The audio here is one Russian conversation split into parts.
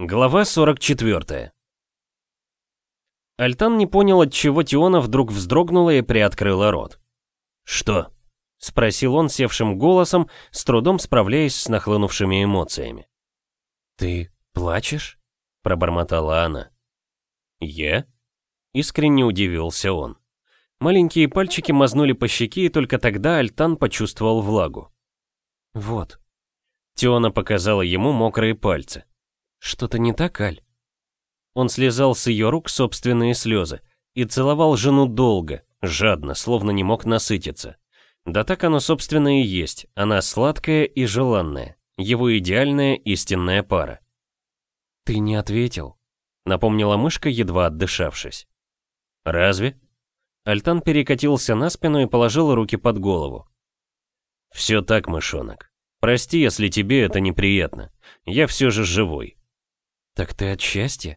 Глава 44 Альтан не понял, от чего Тиона вдруг вздрогнула и приоткрыла рот. «Что?» — спросил он севшим голосом, с трудом справляясь с нахлынувшими эмоциями. «Ты плачешь?» — пробормотала она. «Я?» — искренне удивился он. Маленькие пальчики мазнули по щеке, и только тогда Альтан почувствовал влагу. «Вот». Тиона показала ему мокрые пальцы. «Что-то не так, Аль?» Он слезал с ее рук собственные слезы и целовал жену долго, жадно, словно не мог насытиться. Да так оно, собственно, и есть. Она сладкая и желанная. Его идеальная истинная пара. «Ты не ответил», — напомнила мышка, едва отдышавшись. «Разве?» Альтан перекатился на спину и положил руки под голову. «Все так, мышонок. Прости, если тебе это неприятно. Я все же живой». «Так ты от счастья?»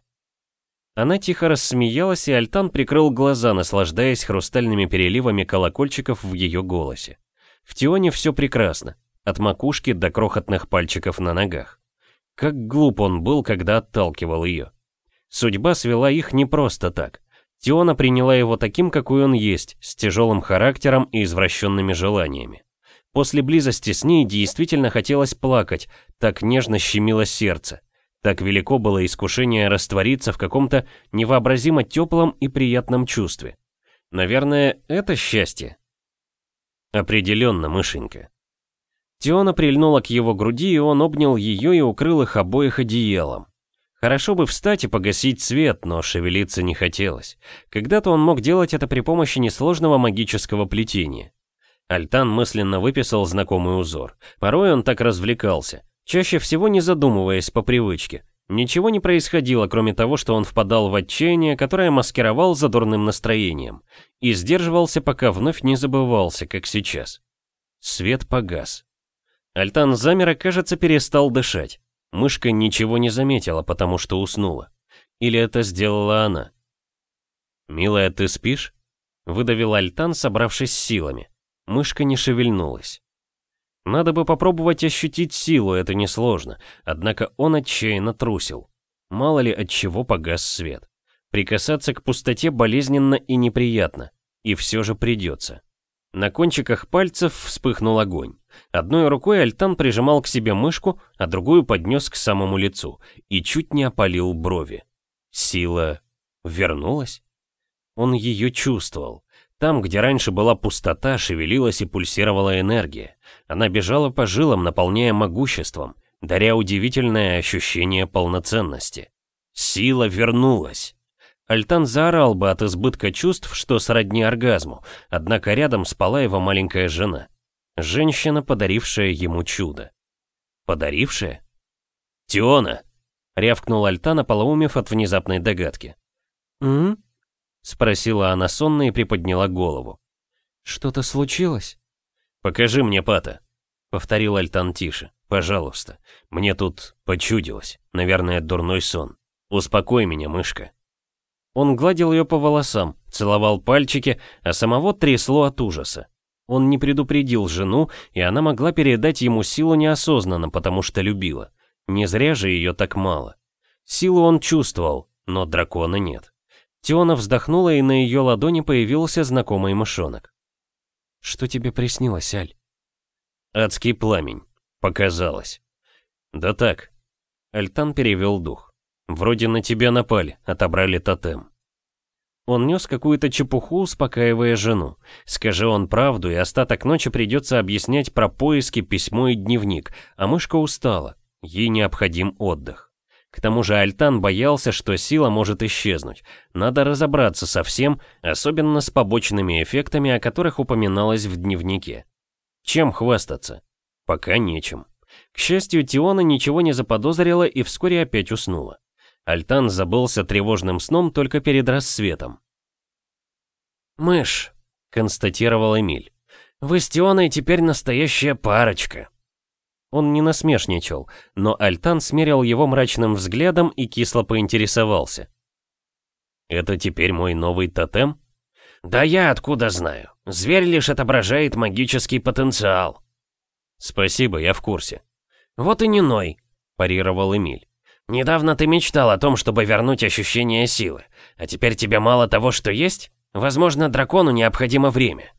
Она тихо рассмеялась, и Альтан прикрыл глаза, наслаждаясь хрустальными переливами колокольчиков в ее голосе. В Тионе все прекрасно, от макушки до крохотных пальчиков на ногах. Как глуп он был, когда отталкивал ее. Судьба свела их не просто так. Тиона приняла его таким, какой он есть, с тяжелым характером и извращенными желаниями. После близости с ней действительно хотелось плакать, так нежно щемило сердце. Так велико было искушение раствориться в каком-то невообразимо теплом и приятном чувстве. Наверное, это счастье. Определенно, мышенька. Теона прильнула к его груди, и он обнял ее и укрыл их обоих одеялом. Хорошо бы встать и погасить свет, но шевелиться не хотелось. Когда-то он мог делать это при помощи несложного магического плетения. Альтан мысленно выписал знакомый узор. Порой он так развлекался. Чаще всего не задумываясь по привычке. Ничего не происходило, кроме того, что он впадал в отчаяние, которое маскировал за дурным настроением, и сдерживался, пока вновь не забывался, как сейчас. Свет погас. Альтан замер и, кажется, перестал дышать. Мышка ничего не заметила, потому что уснула. Или это сделала она? «Милая, ты спишь?» Выдавил Альтан, собравшись силами. Мышка не шевельнулась. Надо бы попробовать ощутить силу, это несложно, однако он отчаянно трусил. Мало ли от чего погас свет. Прикасаться к пустоте болезненно и неприятно, и все же придется. На кончиках пальцев вспыхнул огонь. Одной рукой Альтан прижимал к себе мышку, а другую поднес к самому лицу и чуть не опалил брови. Сила вернулась? Он ее чувствовал. Там, где раньше была пустота, шевелилась и пульсировала энергия. Она бежала по жилам, наполняя могуществом, даря удивительное ощущение полноценности. Сила вернулась. Альтан заорал бы от избытка чувств, что сродни оргазму, однако рядом спала его маленькая жена. Женщина, подарившая ему чудо. Подарившая? «Тиона!» — рявкнул Альтан, ополоумев от внезапной догадки. «М?», -м — спросила она сонно и приподняла голову. «Что-то случилось?» «Покажи мне пата», — повторил Альтан тише. «Пожалуйста. Мне тут почудилось. Наверное, дурной сон. Успокой меня, мышка». Он гладил ее по волосам, целовал пальчики, а самого трясло от ужаса. Он не предупредил жену, и она могла передать ему силу неосознанно, потому что любила. Не зря же ее так мало. Силу он чувствовал, но дракона нет. Теона вздохнула, и на ее ладони появился знакомый мышонок. «Что тебе приснилось, Аль?» «Адский пламень. Показалось». «Да так». Альтан перевел дух. «Вроде на тебя напали, отобрали тотем». Он нес какую-то чепуху, успокаивая жену. Скажи он правду, и остаток ночи придется объяснять про поиски, письмо и дневник, а мышка устала. Ей необходим отдых. К тому же Альтан боялся, что сила может исчезнуть. Надо разобраться со всем, особенно с побочными эффектами, о которых упоминалось в дневнике. Чем хвастаться? Пока нечем. К счастью, Тиона ничего не заподозрила и вскоре опять уснула. Альтан забылся тревожным сном только перед рассветом. «Мышь», — констатировал Эмиль, — «вы с Тионой теперь настоящая парочка». Он не насмешничал, но Альтан смерил его мрачным взглядом и кисло поинтересовался. «Это теперь мой новый тотем?» «Да я откуда знаю. Зверь лишь отображает магический потенциал». «Спасибо, я в курсе». «Вот и не ной», — парировал Эмиль. Недавно ты мечтал о том, чтобы вернуть ощущение силы, а теперь тебе мало того, что есть? Возможно, дракону необходимо время.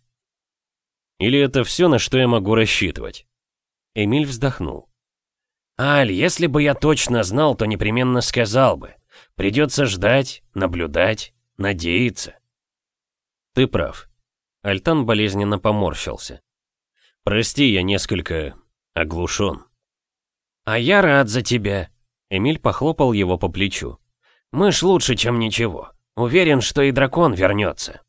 Или это все, на что я могу рассчитывать? Эмиль вздохнул. Аль, если бы я точно знал, то непременно сказал бы. Придется ждать, наблюдать, надеяться. Ты прав. Альтан болезненно поморщился. Прости, я несколько оглушен. А я рад за тебя. Эмиль похлопал его по плечу. Мышь лучше, чем ничего. Уверен, что и дракон вернется.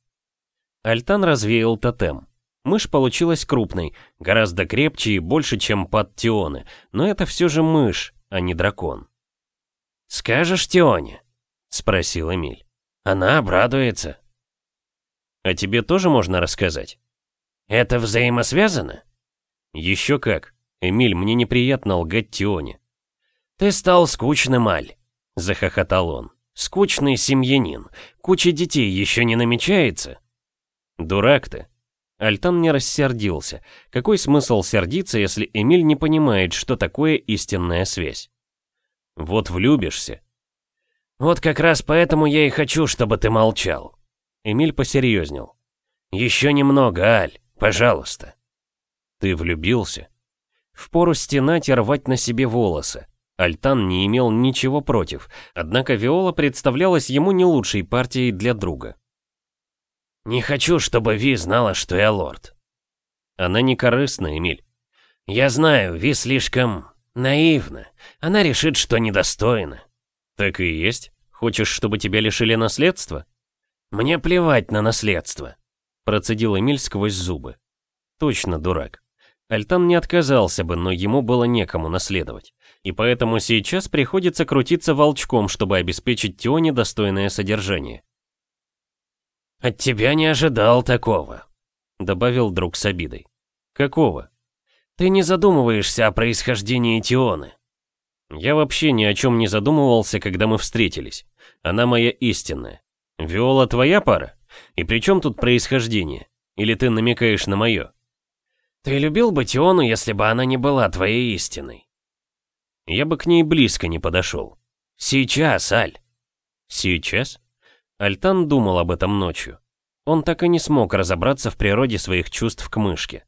Альтан развеял тотем. Мышь получилась крупной, гораздо крепче и больше, чем под Тионы, но это все же мышь, а не дракон. «Скажешь Тионе?» — спросил Эмиль. «Она обрадуется». «А тебе тоже можно рассказать?» «Это взаимосвязано?» «Еще как. Эмиль, мне неприятно лгать Тионе». «Ты стал скучным, Аль», — захохотал он. «Скучный семьянин. Куча детей еще не намечается?» «Дурак ты», Альтан не рассердился. Какой смысл сердиться, если Эмиль не понимает, что такое истинная связь? Вот влюбишься. Вот как раз поэтому я и хочу, чтобы ты молчал. Эмиль посерьезнел. Еще немного, Аль, пожалуйста. Ты влюбился? Впору стенать и рвать на себе волосы. Альтан не имел ничего против, однако Виола представлялась ему не лучшей партией для друга. «Не хочу, чтобы Ви знала, что я лорд». «Она не корыстна, Эмиль». «Я знаю, Ви слишком наивна. Она решит, что недостойна». «Так и есть. Хочешь, чтобы тебя лишили наследства?» «Мне плевать на наследство», — процедил Эмиль сквозь зубы. «Точно дурак. Альтан не отказался бы, но ему было некому наследовать. И поэтому сейчас приходится крутиться волчком, чтобы обеспечить Тионе достойное содержание. «От тебя не ожидал такого», — добавил друг с обидой. «Какого?» «Ты не задумываешься о происхождении Тионы». «Я вообще ни о чем не задумывался, когда мы встретились. Она моя истинная. Виола твоя пара? И при чем тут происхождение? Или ты намекаешь на мое?» «Ты любил бы Тиону, если бы она не была твоей истиной?» «Я бы к ней близко не подошел». «Сейчас, Аль». «Сейчас?» Альтан думал об этом ночью. Он так и не смог разобраться в природе своих чувств к мышке.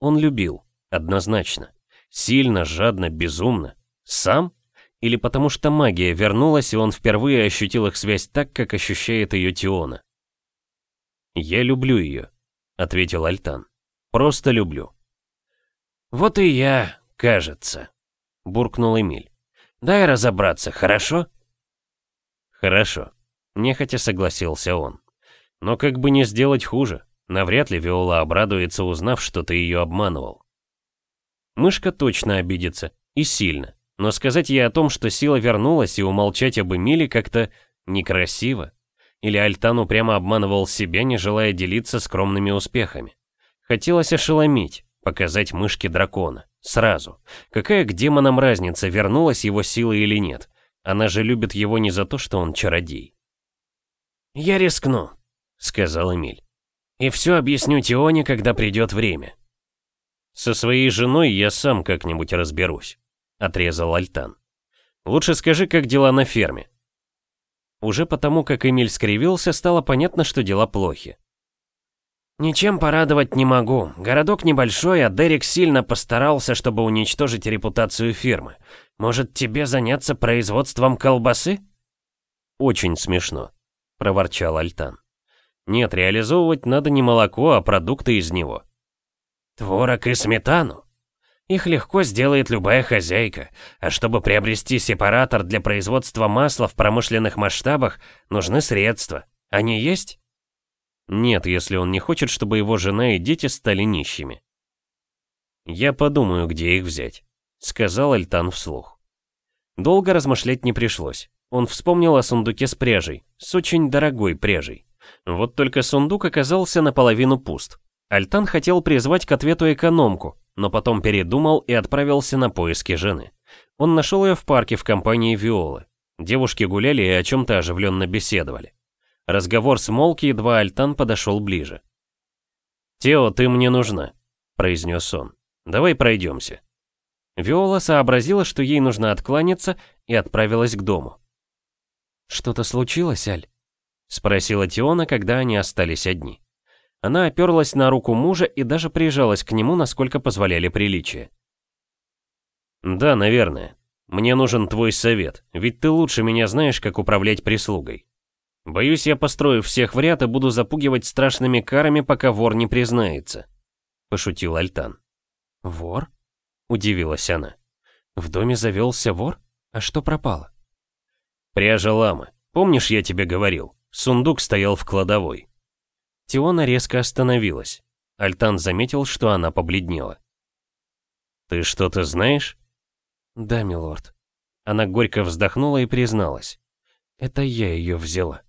Он любил, однозначно. Сильно, жадно, безумно. Сам? Или потому что магия вернулась, и он впервые ощутил их связь так, как ощущает ее Тиона? «Я люблю ее», — ответил Альтан. «Просто люблю». «Вот и я, кажется», — буркнул Эмиль. «Дай разобраться, хорошо?» «Хорошо», Нехотя согласился он. Но как бы не сделать хуже, навряд ли Виола обрадуется, узнав, что ты ее обманывал. Мышка точно обидится, и сильно. Но сказать ей о том, что сила вернулась, и умолчать об Эмиле как-то некрасиво. Или Альтан упрямо обманывал себя, не желая делиться скромными успехами. Хотелось ошеломить, показать мышке дракона. Сразу. Какая к демонам разница, вернулась его сила или нет? Она же любит его не за то, что он чародей. «Я рискну», — сказал Эмиль. «И все объясню Тионе, когда придет время». «Со своей женой я сам как-нибудь разберусь», — отрезал Альтан. «Лучше скажи, как дела на ферме». Уже потому, как Эмиль скривился, стало понятно, что дела плохи. «Ничем порадовать не могу. Городок небольшой, а Дерек сильно постарался, чтобы уничтожить репутацию фирмы. Может, тебе заняться производством колбасы?» «Очень смешно», — проворчал Альтан. «Нет, реализовывать надо не молоко, а продукты из него». «Творог и сметану? Их легко сделает любая хозяйка, а чтобы приобрести сепаратор для производства масла в промышленных масштабах, нужны средства. Они есть?» «Нет, если он не хочет, чтобы его жена и дети стали нищими». «Я подумаю, где их взять», — сказал Альтан вслух. Долго размышлять не пришлось. Он вспомнил о сундуке с пряжей, с очень дорогой пряжей. Вот только сундук оказался наполовину пуст. Альтан хотел призвать к ответу экономку, но потом передумал и отправился на поиски жены. Он нашел ее в парке в компании Виолы. Девушки гуляли и о чем-то оживленно беседовали. Разговор смолк, едва Альтан подошел ближе. «Тео, ты мне нужна», — произнес он. «Давай пройдемся». Виола сообразила, что ей нужно откланяться, и отправилась к дому. «Что-то случилось, Аль?» — спросила Тиона, когда они остались одни. Она оперлась на руку мужа и даже прижалась к нему, насколько позволяли приличия. «Да, наверное. Мне нужен твой совет, ведь ты лучше меня знаешь, как управлять прислугой. Боюсь, я построю всех в ряд и буду запугивать страшными карами, пока вор не признается», — пошутил Альтан. «Вор?» — удивилась она. «В доме завелся вор? А что пропало?» «Пряжа ламы. Помнишь, я тебе говорил? Сундук стоял в кладовой». Тиона резко остановилась. Альтан заметил, что она побледнела. «Ты что-то знаешь?» «Да, милорд». Она горько вздохнула и призналась. «Это я ее взяла».